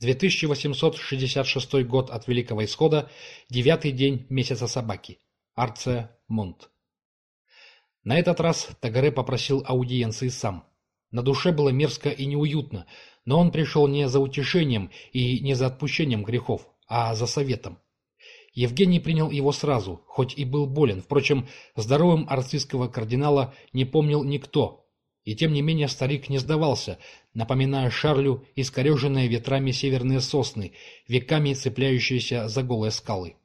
2866 год от Великого Исхода, девятый день месяца собаки. Арция Монт. На этот раз Тагаре попросил аудиенции сам. На душе было мерзко и неуютно, но он пришел не за утешением и не за отпущением грехов, а за советом. Евгений принял его сразу, хоть и был болен. Впрочем, здоровым арцистского кардинала не помнил никто, и тем не менее старик не сдавался, напоминая Шарлю искореженные ветрами северные сосны, веками цепляющиеся за голые скалы.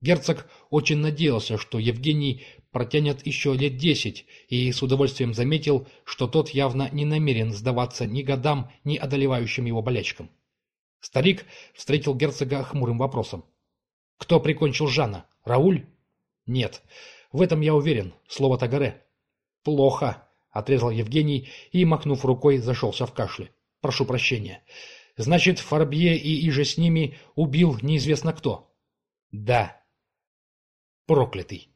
Герцог очень надеялся, что Евгений протянет еще лет десять, и с удовольствием заметил, что тот явно не намерен сдаваться ни годам, ни одолевающим его болячкам. Старик встретил герцога хмурым вопросом. «Кто прикончил Жана? Рауль?» «Нет. В этом я уверен. Слово Тагаре». «Плохо. — отрезал Евгений и, махнув рукой, зашелся в кашле. «Прошу прощения. Значит, Фарбье и иже с ними убил неизвестно кто?» «Да». «Проклятый!»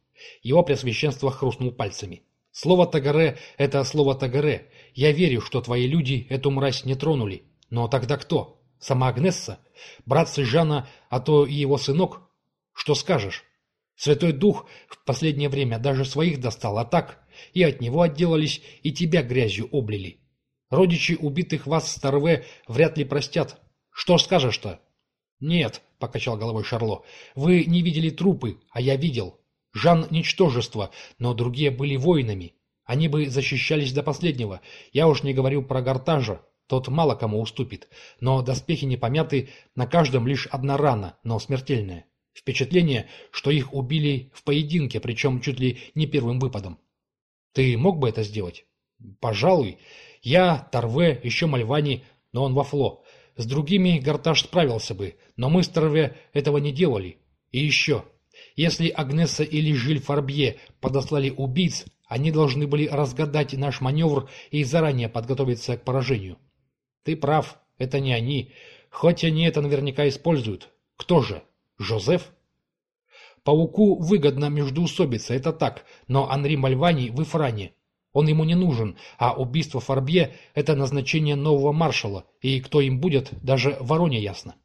Его Преосвященство хрустнул пальцами. «Слово Тагаре — это слово Тагаре. Я верю, что твои люди эту мразь не тронули. Но тогда кто? Сама Агнесса? Братцы Жана, а то и его сынок? Что скажешь?» Святой Дух в последнее время даже своих достал, а так и от него отделались, и тебя грязью облили. Родичи убитых вас с Торве вряд ли простят. Что скажешь-то? Нет, — покачал головой Шарло, — вы не видели трупы, а я видел. Жан — ничтожество, но другие были воинами. Они бы защищались до последнего. Я уж не говорю про Гортажа, тот мало кому уступит. Но доспехи не помяты, на каждом лишь одна рана, но смертельная. Впечатление, что их убили в поединке, причем чуть ли не первым выпадом. Ты мог бы это сделать? Пожалуй. Я, Торве, еще Мальвани, но он во фло. С другими Гарташ справился бы, но мы с Торве этого не делали. И еще. Если Агнеса или Жиль Фарбье подослали убийц, они должны были разгадать наш маневр и заранее подготовиться к поражению. Ты прав, это не они. Хоть они это наверняка используют. Кто же? Жозеф? Пауку выгодно междуусобиться, это так, но Анри Мальвани в Ифране. Он ему не нужен, а убийство Фарбье – это назначение нового маршала, и кто им будет, даже вороне ясно.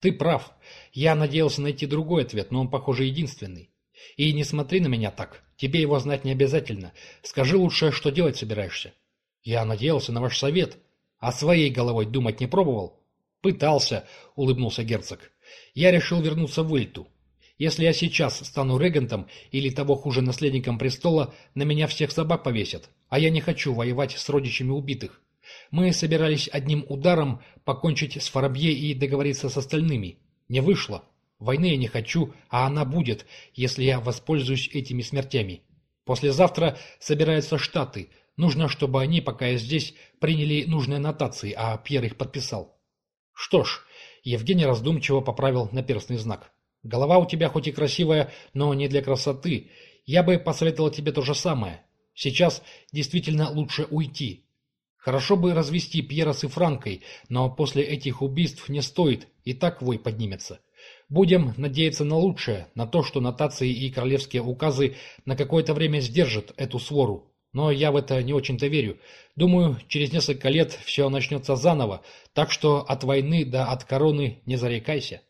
Ты прав. Я надеялся найти другой ответ, но он, похоже, единственный. И не смотри на меня так. Тебе его знать не обязательно. Скажи лучше, что делать собираешься. Я надеялся на ваш совет. А своей головой думать не пробовал? Пытался, улыбнулся герцог я решил вернуться в Эльту. Если я сейчас стану регентом или того хуже наследником престола, на меня всех собак повесят, а я не хочу воевать с родичами убитых. Мы собирались одним ударом покончить с Фарабье и договориться с остальными. Не вышло. Войны я не хочу, а она будет, если я воспользуюсь этими смертями. Послезавтра собираются Штаты. Нужно, чтобы они, пока я здесь, приняли нужные нотации, а Пьер их подписал. Что ж, Евгений раздумчиво поправил наперстный знак. «Голова у тебя хоть и красивая, но не для красоты. Я бы посоветовал тебе то же самое. Сейчас действительно лучше уйти. Хорошо бы развести Пьера с Ифранкой, но после этих убийств не стоит, и так вой поднимется. Будем надеяться на лучшее, на то, что нотации и королевские указы на какое-то время сдержат эту свору. Но я в это не очень-то верю. Думаю, через несколько лет все начнется заново, так что от войны да от короны не зарекайся.